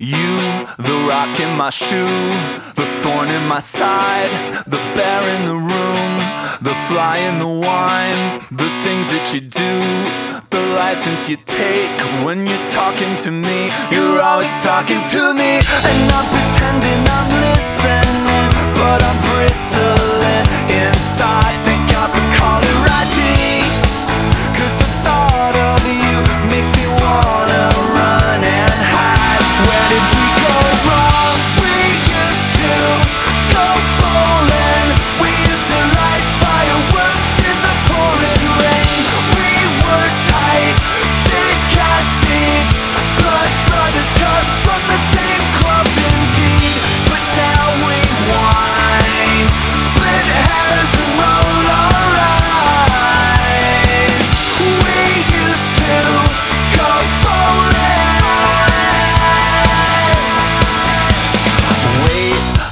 You, the rock in my shoe, the thorn in my side, the bear in the room, the fly in the wine, the things that you do, the license you take when you're talking to me. You're always talking to me, and I'm pretending I'm listening, but I'm bristling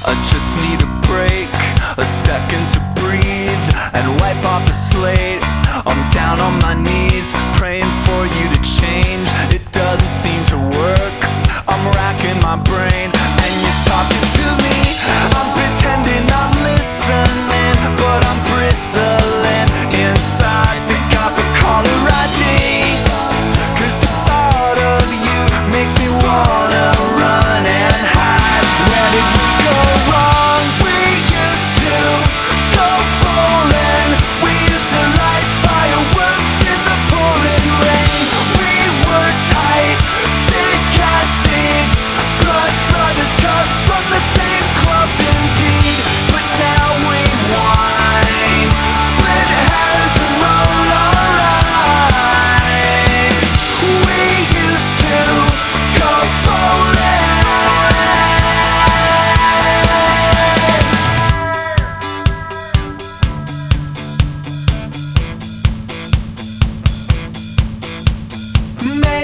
I just need a break, a second to breathe and wipe off the slate. I'm down on my knees, praying for you to change. It doesn't seem to work. I'm racking my brain.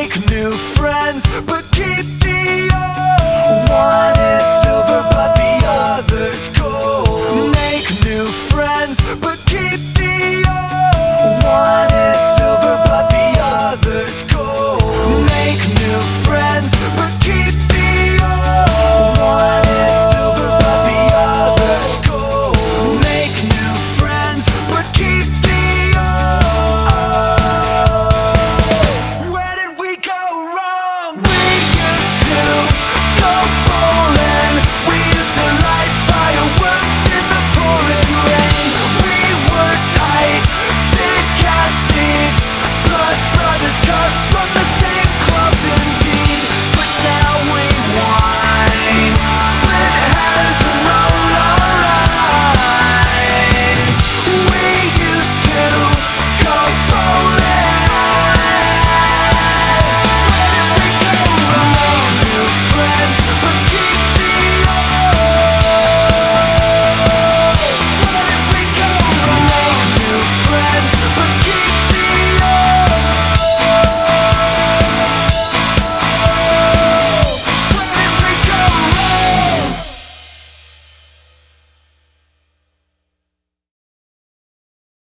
make new friends, but keep the old one.